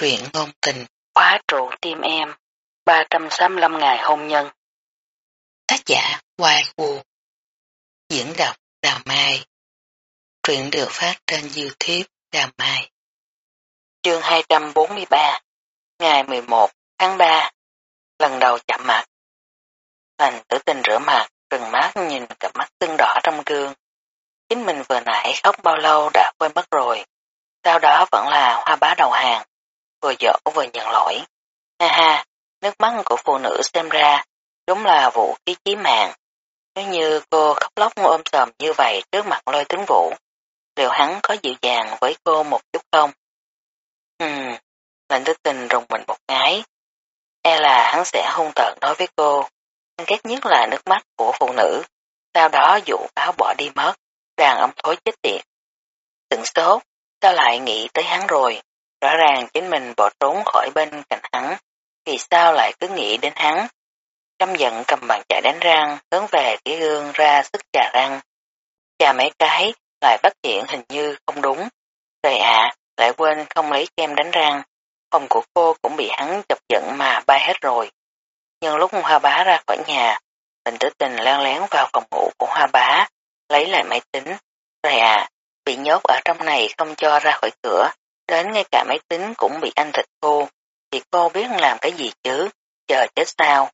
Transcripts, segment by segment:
Truyện ngôn tình, khóa trụ tim em, 365 ngày hôn nhân. Tác giả Hoài Vũ Diễn đọc Đào Mai Truyện được phát trên Youtube Đào Mai Chương 243 Ngày 11 tháng 3 Lần đầu chạm mặt Thành tử tình rửa mặt, trừng mắt nhìn cặp mắt tưng đỏ trong gương. Chính mình vừa nãy khóc bao lâu đã quên mất rồi. Sau đó vẫn là hoa bá đầu hàng vừa dỗ vừa nhận lỗi. Ha ha, nước mắt của phụ nữ xem ra đúng là vũ khí chí mạng. Nếu như cô khóc lóc ôm sòm như vậy trước mặt lôi tướng vũ, liệu hắn có dịu dàng với cô một chút không? Ừm, lệnh tức tình rùng mình một cái. E là hắn sẽ hung tợn nói với cô. Hắn ghét nhất là nước mắt của phụ nữ. Sau đó dụ áo bỏ đi mất, đàn ông thối chết tiệt. Từng sốt, sao lại nghĩ tới hắn rồi? Rõ ràng chính mình bỏ trốn khỏi bên cạnh hắn, vì sao lại cứ nghĩ đến hắn. Căm giận cầm bàn chải đánh răng, hướng về cái gương ra sức trà răng. Chà mấy cái, lại phát hiện hình như không đúng. Trời ạ, lại quên không lấy kem đánh răng. Phòng của cô cũng bị hắn chọc giận mà bay hết rồi. Nhưng lúc hoa bá ra khỏi nhà, mình tử tình leo lén vào phòng ngủ của hoa bá, lấy lại máy tính. Trời ạ, bị nhốt ở trong này không cho ra khỏi cửa, Đến ngay cả máy tính cũng bị anh thịt cô, thì cô biết làm cái gì chứ, chờ chết sao.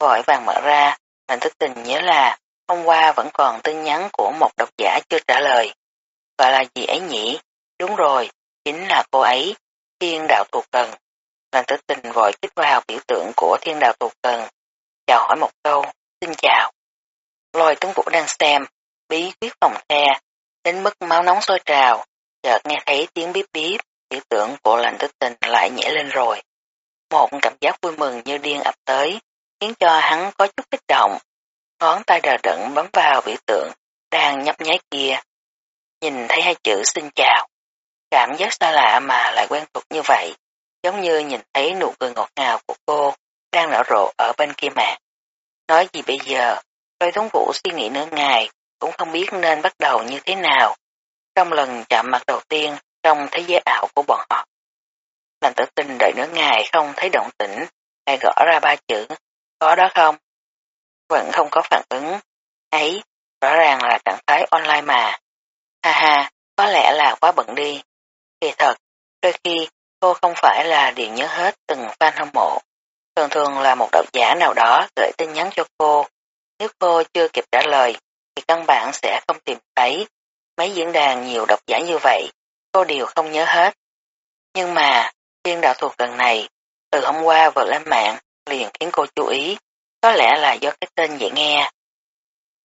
Vội vàng mở ra, mình thức tình nhớ là hôm qua vẫn còn tin nhắn của một độc giả chưa trả lời. Gọi là gì ấy nhỉ? Đúng rồi, chính là cô ấy, thiên đạo thuộc cần. Lần tử tình vội kích vào biểu tượng của thiên đạo thuộc cần. Chào hỏi một câu, xin chào. Lôi tướng vũ đang xem, bí quyết phòng xe, đến mức máu nóng sôi trào, chợt nghe thấy tiếng bíp bíp, biểu tượng của lành tích tình lại nhảy lên rồi. Một cảm giác vui mừng như điên ập tới, khiến cho hắn có chút kích động. Ngón tay đờ đẫn bấm vào biểu tượng, đang nhấp nháy kia. Nhìn thấy hai chữ xin chào. Cảm giác xa lạ mà lại quen thuộc như vậy, giống như nhìn thấy nụ cười ngọt ngào của cô đang nở rộ ở bên kia mạng. Nói gì bây giờ, đôi thống vũ suy nghĩ nửa ngày, cũng không biết nên bắt đầu như thế nào. Trong lần chạm mặt đầu tiên trong thế giới ảo của bọn họ. Lành tử tinh đợi nửa ngày không thấy động tĩnh, ai gõ ra ba chữ, có đó không? Vẫn không có phản ứng. Ấy, rõ ràng là trạng thái online mà. Ha ha, có lẽ là quá bận đi. Kỳ thật, đôi khi cô không phải là điều nhớ hết từng fan hâm mộ. Thường thường là một độc giả nào đó gửi tin nhắn cho cô. Nếu cô chưa kịp trả lời, thì căn bản sẽ không tìm thấy. Mấy diễn đàn nhiều độc giả như vậy, cô đều không nhớ hết. Nhưng mà, thiên đạo thuộc gần này, từ hôm qua vừa lên mạng, liền khiến cô chú ý, có lẽ là do cái tên dễ nghe.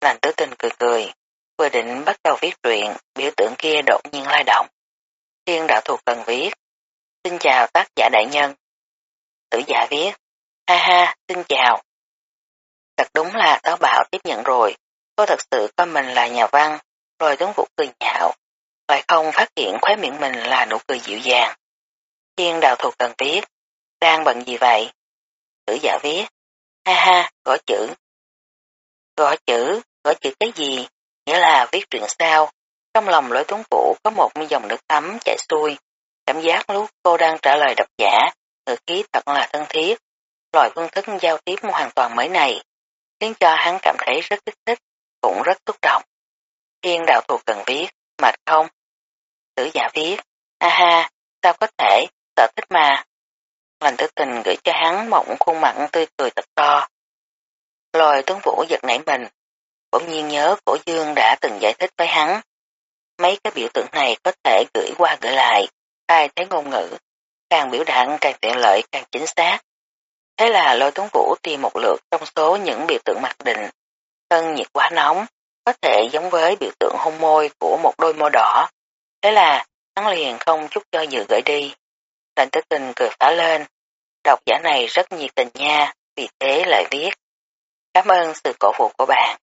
Lành tử tình cười cười, vừa định bắt đầu viết truyện, biểu tượng kia đột nhiên lai động. Thiên đạo thuộc cần viết, xin chào tác giả đại nhân. Tử giả viết, ha ha, xin chào. Thật đúng là táo bạo tiếp nhận rồi, cô thật sự coi mình là nhà văn, rồi tuấn vũ cười nhạo, lại không phát hiện khóe miệng mình là nụ cười dịu dàng. Thiên đào thuộc cần viết, đang bận gì vậy? Tử giả viết, ha ha, gõ chữ. Gõ chữ, gõ chữ cái gì? Nghĩa là viết truyện sao? Trong lòng lối tuấn vũ có một dòng nước ấm chảy xuôi. Cảm giác lúc cô đang trả lời độc giả, ngữ khí thật là thân thiết. Loại phương thức giao tiếp hoàn toàn mới này, khiến cho hắn cảm thấy rất kích thích, cũng rất xúc động. Thiên đạo thuộc cần biết, mệt không? Tử giả viết, a ha, sao có thể, sợ thích mà. Lành tử tình gửi cho hắn một khuôn mặt tươi cười thật to. Lôi tuấn vũ giật nảy mình, bỗng nhiên nhớ cổ dương đã từng giải thích với hắn. Mấy cái biểu tượng này có thể gửi qua gửi lại, thay thế ngôn ngữ, càng biểu đạt càng tiện lợi càng chính xác. Thế là lôi tuấn vũ tìm một lượt trong số những biểu tượng mặc định. Thân nhiệt quá nóng, có thể giống với biểu tượng hôn môi của một đôi môi đỏ, Thế là, hắn liền không chút cho dự gửi đi. Lệnh tử tình cười phá lên. Độc giả này rất nhiệt tình nha, vì thế lại viết. Cảm ơn sự cổ vũ của bạn.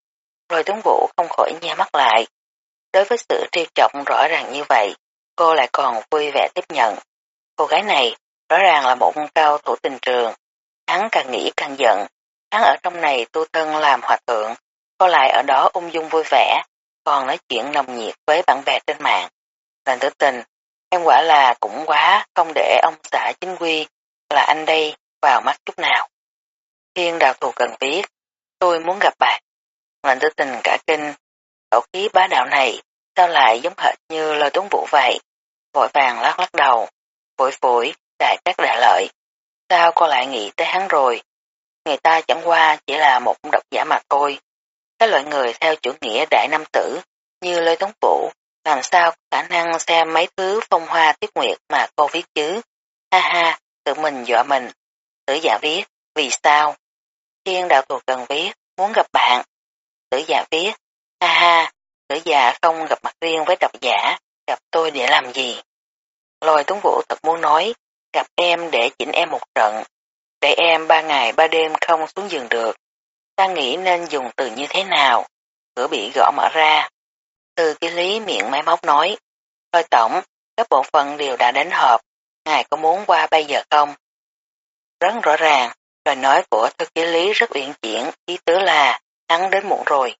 Rồi tướng vũ không khỏi nha mắt lại. Đối với sự triêu trọng rõ ràng như vậy, cô lại còn vui vẻ tiếp nhận. Cô gái này rõ ràng là một cao thủ tình trường. Hắn càng nghĩ càng giận. Hắn ở trong này tu thân làm hòa thượng, cô lại ở đó ung dung vui vẻ, còn nói chuyện nồng nhiệt với bạn bè trên mạng. Lành tử tình, Em quả là cũng quá không để ông xã chính quy là anh đây vào mắt chút nào. Thiên đào thù cần viết, tôi muốn gặp bạn. lành tử tình cả kinh, khẩu khí bá đạo này sao lại giống hệt như lời tuấn vũ vậy. Vội vàng lắc lắc đầu, vội phổi, đại các đại lợi. Sao cô lại nghĩ tới hắn rồi? Người ta chẳng qua chỉ là một độc giả mà thôi các loại người theo chủ nghĩa đại nam tử như Lê Tống Vũ làm sao có khả năng xem mấy thứ phong hoa tiết nguyệt mà cô viết chứ? Ha ha, tự mình dọa mình. Tử giả viết, vì sao? Thiên đạo thuộc cần viết, muốn gặp bạn. Tử giả viết, ha ha, tử giả không gặp mặt riêng với độc giả, gặp tôi để làm gì? Lôi tuấn vũ thật muốn nói, gặp em để chỉnh em một trận, để em ba ngày ba đêm không xuống giường được. Ta nghĩ nên dùng từ như thế nào? Cửa bị gõ mở ra. Từ ký lý miệng máy móc nói. thôi tổng, các bộ phận đều đã đến họp. Ngài có muốn qua bây giờ không? Rất rõ ràng, lời nói của thư ký lý rất uyển chuyển, ý tứ là hắn đến muộn rồi.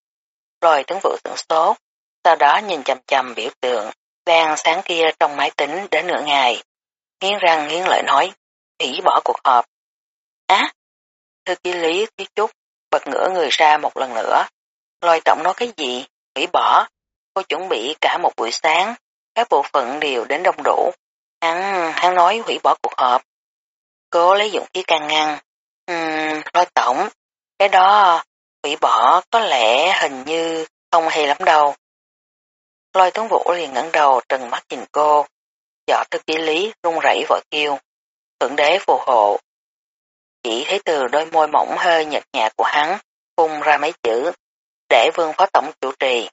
Rồi tướng vụ tưởng sốt, sau đó nhìn chầm chầm biểu tượng, đang sáng kia trong máy tính đến nửa ngày. Nghiến răng nghiến lợi nói, hủy bỏ cuộc họp. Á! thư ký lý phía chút, bật ngửa người ra một lần nữa. Lôi tổng nói cái gì? Hủy bỏ. Cô chuẩn bị cả một buổi sáng, các bộ phận đều đến đông đủ. Hắn, hắn nói hủy bỏ cuộc họp. Cô lấy dụng khí can ngăn. Uhm, lôi tổng, cái đó hủy bỏ có lẽ hình như không hay lắm đâu. Lôi tuấn vũ liền ngẩng đầu trừng mắt nhìn cô. Giỏ thư ký lý run rẩy vội kêu. Thượng đế phù hộ. Chỉ thấy từ đôi môi mỏng hơi nhợt nhạt của hắn phun ra mấy chữ để vương phó tổng chủ trì.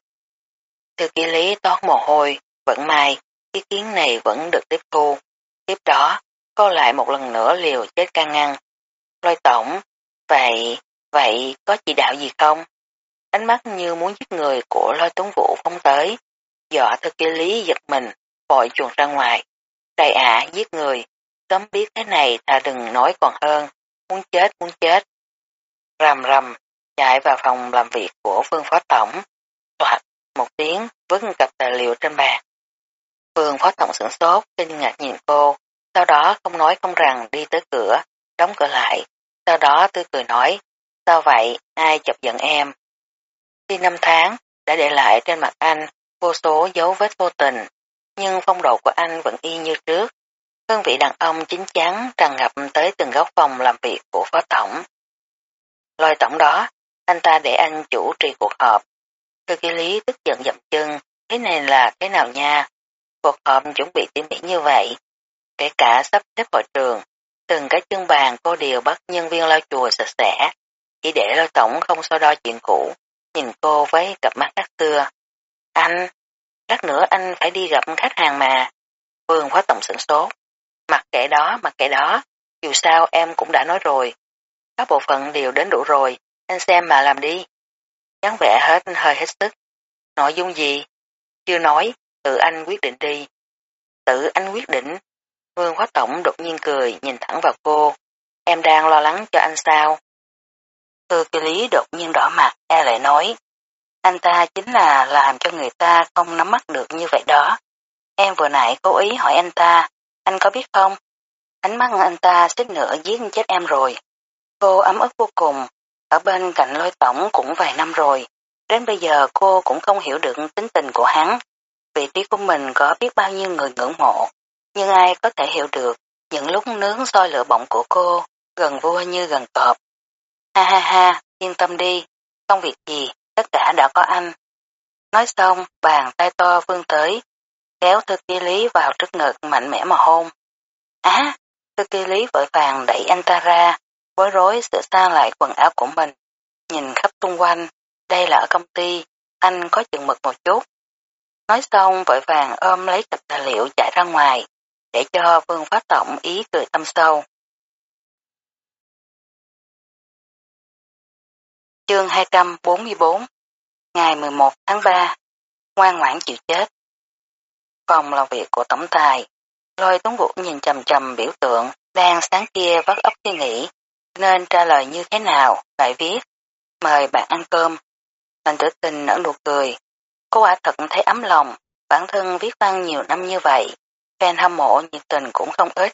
Thư ký lý toát mồ hôi, vẫn may, ý kiến này vẫn được tiếp thu. Tiếp đó, cô lại một lần nữa liều chết can ngăn. Lôi tổng, vậy, vậy có chỉ đạo gì không? Ánh mắt như muốn giết người của lôi tuấn vũ phong tới. Dọa thư ký lý giật mình, vội chuồn ra ngoài. Đại ả giết người, sớm biết thế này thà đừng nói còn hơn, muốn chết muốn chết. Rầm rầm, chạy vào phòng làm việc của phương phó tổng. Toạt, một tiếng, vứt cặp tài liệu trên bàn. Phương phó tổng sửng sốt, kinh ngạc nhìn cô, sau đó không nói không rằng đi tới cửa, đóng cửa lại. Sau đó tôi cười nói, sao vậy, ai chọc giận em? Khi năm tháng, đã để lại trên mặt anh vô số dấu vết vô tình, nhưng phong độ của anh vẫn y như trước. Hương vị đàn ông chính chắn tràn ngập tới từng góc phòng làm việc của phó tổng. Lôi tổng đó, anh ta để anh chủ trì cuộc họp. Thư ký lý tức giận dậm chân, thế này là thế nào nha? Cuộc họp chuẩn bị tỉ mỉ như vậy, kể cả sắp xếp hội trường, từng cái chân bàn cô đều bắt nhân viên lau chùa sạch sẽ, chỉ để lôi tổng không so đo chuyện cũ, nhìn cô với cặp mắt khác xưa. Anh, lát nữa anh phải đi gặp khách hàng mà. Vương phó tổng sửng sốt. Mặc kệ đó, mặc kệ đó, dù sao em cũng đã nói rồi. Các bộ phận đều đến đủ rồi, anh xem mà làm đi. Nhắn vẽ hết hơi hết sức. Nội dung gì? Chưa nói, tự anh quyết định đi. Tự anh quyết định. Vương Hóa Tổng đột nhiên cười, nhìn thẳng vào cô. Em đang lo lắng cho anh sao? Thư kỳ lý đột nhiên đỏ mặt, e lại nói. Anh ta chính là làm cho người ta không nắm mắt được như vậy đó. Em vừa nãy cố ý hỏi anh ta, anh có biết không? Ánh mắt anh ta xích nữa giết chết em rồi. Cô ấm ức vô cùng, ở bên cạnh lôi tổng cũng vài năm rồi. Đến bây giờ cô cũng không hiểu được tính tình của hắn. Vị trí của mình có biết bao nhiêu người ngưỡng mộ, nhưng ai có thể hiểu được những lúc nướng soi lửa bỏng của cô, gần vua như gần cọp. Ha ha ha, yên tâm đi, không việc gì, tất cả đã có anh. Nói xong, bàn tay to vươn tới, kéo thư ký lý vào trước ngực mạnh mẽ mà hôn. Á, thư ký lý vội vàng đẩy anh ta ra, bối rối sửa sang lại quần áo của mình. Nhìn khắp xung quanh, đây là ở công ty, anh có chừng mực một chút. Nói xong vội vàng ôm lấy tập tài liệu chạy ra ngoài, để cho vương phát tổng ý cười tâm sâu. Chương 244 Ngày 11 tháng 3 Ngoan ngoãn chịu chết Phòng làm việc của tổng tài Lôi tuấn vũ nhìn trầm trầm biểu tượng đang sáng kia vắt óc suy nghĩ nên trả lời như thế nào lại viết mời bạn ăn cơm Lành tử tình nở nụ cười cô quả thật thấy ấm lòng bản thân viết văn nhiều năm như vậy fan hâm mộ nhiệt tình cũng không ít,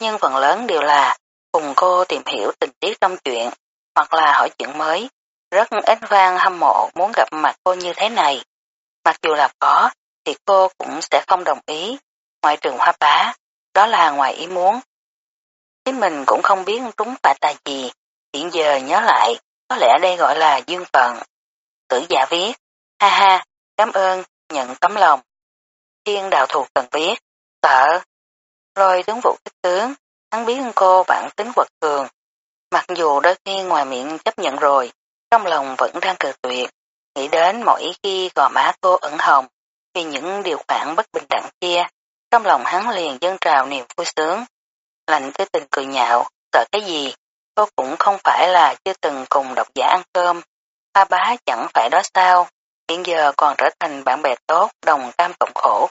nhưng phần lớn đều là cùng cô tìm hiểu tình tiết trong chuyện, hoặc là hỏi chuyện mới. Rất ít fan hâm mộ muốn gặp mặt cô như thế này. Mặc dù là có, thì cô cũng sẽ không đồng ý. Ngoại trường hoa bá, đó là ngoài ý muốn. Chính mình cũng không biết trúng phải tài gì, hiện giờ nhớ lại, có lẽ đây gọi là dương phận. Tử giả viết, ha ha, cảm ơn, nhận tấm lòng. Thiên đạo thù cần biết sợ. Rồi tướng vụ kích tướng, hắn biết cô bản tính quật cường. Mặc dù đôi khi ngoài miệng chấp nhận rồi, trong lòng vẫn đang cờ tuyệt, nghĩ đến mỗi khi gò má cô ẩn hồng, vì những điều khoản bất bình đẳng kia, trong lòng hắn liền dâng trào niềm vui sướng. Lạnh tư tình cười nhạo, sợ cái gì, cô cũng không phải là chưa từng cùng độc giả ăn cơm. A bá chẳng phải đó sao, hiện giờ còn trở thành bạn bè tốt, đồng cam cộng khổ.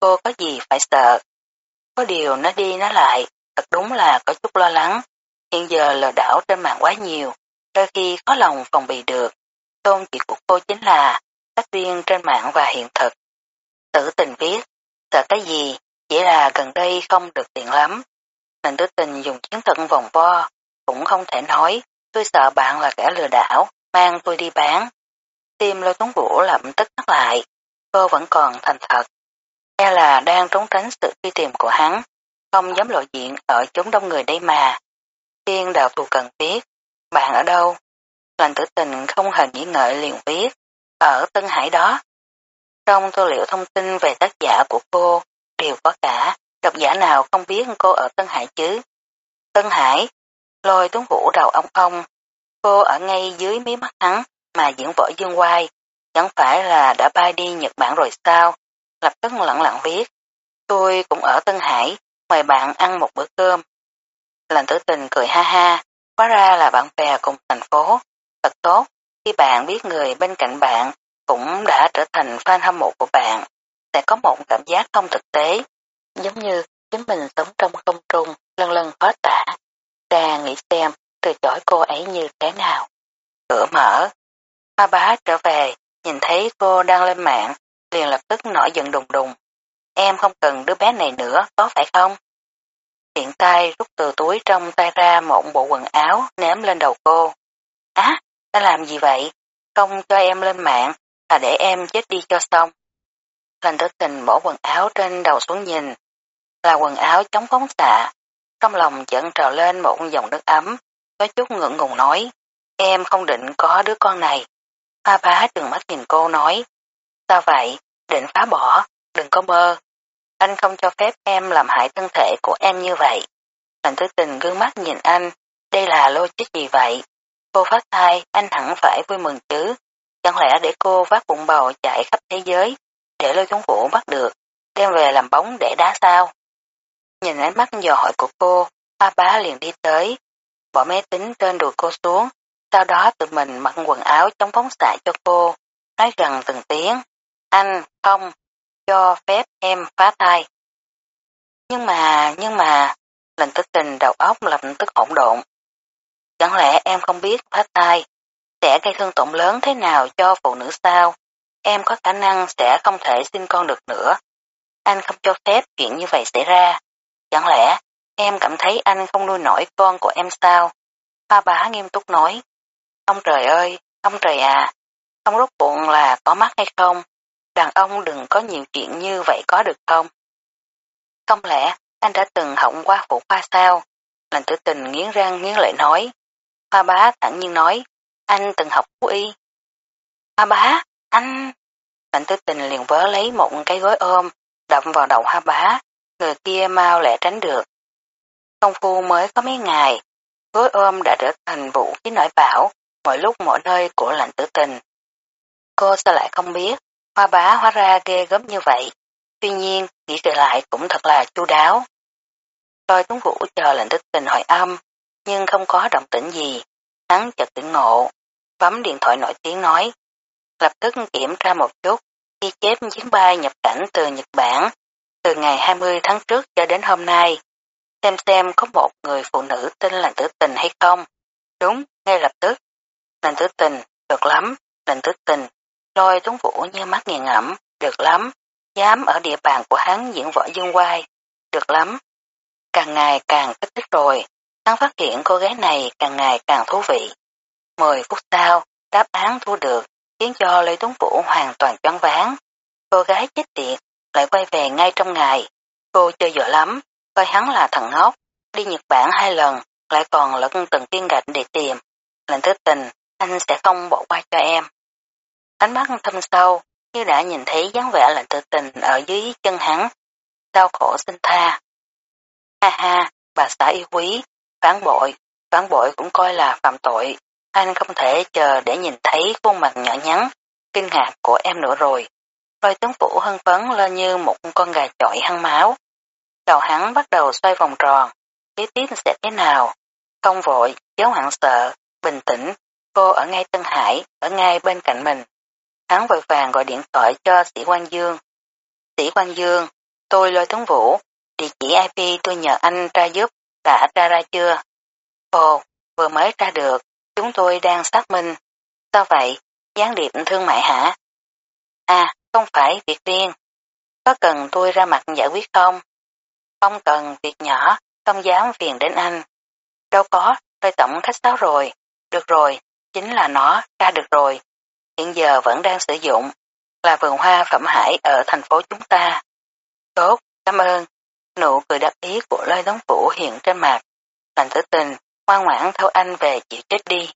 Cô có gì phải sợ. Có điều nó đi nó lại, thật đúng là có chút lo lắng. Hiện giờ lừa đảo trên mạng quá nhiều, đôi khi khó lòng phòng bị được. Tôn chỉ của cô chính là tách riêng trên mạng và hiện thực. Tử tình viết, sợ cái gì, chỉ là gần đây không được tiện lắm. Nên tử tình dùng chiến thuật vòng vo, cũng không thể nói, tôi sợ bạn là kẻ lừa đảo, mang tôi đi bán. Tim lôi tuấn vũ lập tức nhắc lại, cô vẫn còn thành thật. E là đang trốn tránh sự truy tìm của hắn, không dám lộ diện ở chúng đông người đây mà. Tiên đào thù cần biết, bạn ở đâu? Lành tử tình không hề nghĩ ngợi liền viết, ở Tân Hải đó. Trong tư liệu thông tin về tác giả của cô, đều có cả, độc giả nào không biết cô ở Tân Hải chứ? Tân Hải, lôi tuấn vũ đầu ông ông, cô ở ngay dưới mí mắt hắn mà diễn võ dương quay, chẳng phải là đã bay đi Nhật Bản rồi sao? Lập tức lặng lặng viết, tôi cũng ở Tân Hải, mời bạn ăn một bữa cơm. Lành tử tình cười ha ha, hóa ra là bạn bè cùng thành phố, thật tốt, khi bạn biết người bên cạnh bạn cũng đã trở thành fan hâm mộ của bạn, sẽ có một cảm giác không thực tế, giống như chính mình sống trong không trung, lần lần khó tả. Ta nghĩ xem từ chối cô ấy như thế nào. Cửa mở, hoa bá trở về, nhìn thấy cô đang lên mạng, liền lập tức nổi giận đùng đùng. Em không cần đứa bé này nữa, có phải không? Hiện tay rút từ túi trong tay ra một bộ quần áo ném lên đầu cô. Á, đã làm gì vậy? Không cho em lên mạng, là để em chết đi cho xong. Lành tử tình bỏ quần áo trên đầu xuống nhìn, là quần áo chống phóng xạ. Trong lòng chợt trào lên một dòng nước ấm, có chút ngượng ngùng nói, em không định có đứa con này. Hoa bá trừng mắt nhìn cô nói, sao vậy, định phá bỏ, đừng có mơ. Anh không cho phép em làm hại thân thể của em như vậy. Lành tử tình gương mắt nhìn anh, đây là logic gì vậy? Cô phát thai, anh hẳn phải vui mừng chứ. Chẳng lẽ để cô vác bụng bầu chạy khắp thế giới, để lôi chúng vũ bắt được, đem về làm bóng để đá sao? Nhìn ánh mắt dò hỏi của cô, ba bá liền đi tới, bỏ máy tính trên đùi cô xuống, sau đó tự mình mặc quần áo chống phóng xạ cho cô, nói gần từng tiếng, anh, không, cho phép em phá thai. Nhưng mà, nhưng mà, lần tức tình đầu óc lập tức hỗn độn. Chẳng lẽ em không biết phá thai sẽ gây thương tổn lớn thế nào cho phụ nữ sao? Em có khả năng sẽ không thể sinh con được nữa. Anh không cho phép chuyện như vậy xảy ra. Chẳng lẽ em cảm thấy anh không nuôi nổi con của em sao? Ba bá nghiêm túc nói. Ông trời ơi, ông trời à, ông rốt cuộn là có mắt hay không? Đàn ông đừng có nhiều chuyện như vậy có được không? Không lẽ anh đã từng hỏng qua phụ khoa sao? Lành tử tình nghiến răng nghiến lợi nói. Hoa bá thẳng nhiên nói, anh từng học thú y. À hoa bá, anh... Mạnh tử tình liền vớ lấy một cái gối ôm, đậm vào đầu hoa bá, người kia mau lẽ tránh được. Công phu mới có mấy ngày, gối ôm đã trở thành vũ khí nổi bảo, mọi lúc mọi nơi của lạnh tử tình. Cô sao lại không biết, hoa bá hóa ra ghê gớm như vậy. Tuy nhiên, nghĩ trở lại cũng thật là chu đáo. Tôi tuấn vũ chờ lệnh tử tình hỏi âm, nhưng không có động tĩnh gì. Hắn chợt tỉnh ngộ, bấm điện thoại nổi tiếng nói. Lập tức kiểm tra một chút, ghi chép chuyến bay nhập cảnh từ Nhật Bản, từ ngày 20 tháng trước cho đến hôm nay. Xem xem có một người phụ nữ tên là tử tình hay không. Đúng, ngay lập tức. Lệnh tử tình, được lắm, lệnh tử tình. Lôi tuấn vũ như mắt nghiền ngẫm, được lắm. Dám ở địa bàn của hắn diễn võ dương quai, được lắm. Càng ngày càng kích thích rồi, hắn phát hiện cô gái này càng ngày càng thú vị. Mười phút sau, đáp án thu được, khiến cho Lê Tuấn Vũ hoàn toàn choáng váng. Cô gái chết tiệt, lại quay về ngay trong ngày. Cô chơi dở lắm, coi hắn là thằng ngốc, đi Nhật Bản hai lần, lại còn lẫn từng tiên gạch để tìm. Lệnh thức tình, anh sẽ không bỏ qua cho em. Ánh mắt thâm sâu, như đã nhìn thấy dáng vẻ Lệnh tự tình ở dưới chân hắn. Đau khổ xin tha. Ha ha, bà xã yêu quý, phản bội, phản bội cũng coi là phạm tội. Anh không thể chờ để nhìn thấy khuôn mặt nhỏ nhắn, kinh ngạc của em nữa rồi. Lôi tướng phủ hân phấn lên như một con gà chọi hăng máu. Đầu hắn bắt đầu xoay vòng tròn, kế tiếp sẽ thế nào? Không vội, chớ hoảng sợ, bình tĩnh, cô ở ngay Tân Hải, ở ngay bên cạnh mình. Hắn vội vàng gọi điện thoại cho sĩ quan Dương. Sĩ quan Dương, tôi lôi tướng vũ, địa chỉ IP tôi nhờ anh tra giúp, đã tra ra chưa? Ồ, vừa mới tra được, chúng tôi đang xác minh. Sao vậy? Gián điệp thương mại hả? À, không phải việc riêng. Có cần tôi ra mặt giải quyết không? Không cần việc nhỏ, không dám phiền đến anh. Đâu có, tôi tổng khách sáo rồi. Được rồi, chính là nó, ra được rồi. Hiện giờ vẫn đang sử dụng, là vườn hoa phẩm hải ở thành phố chúng ta. Tốt, cảm ơn. Nụ cười đáp ý của lôi Tống Vũ hiện trên mặt. Lành tử tình, ngoan ngoãn theo anh về chịu chết đi.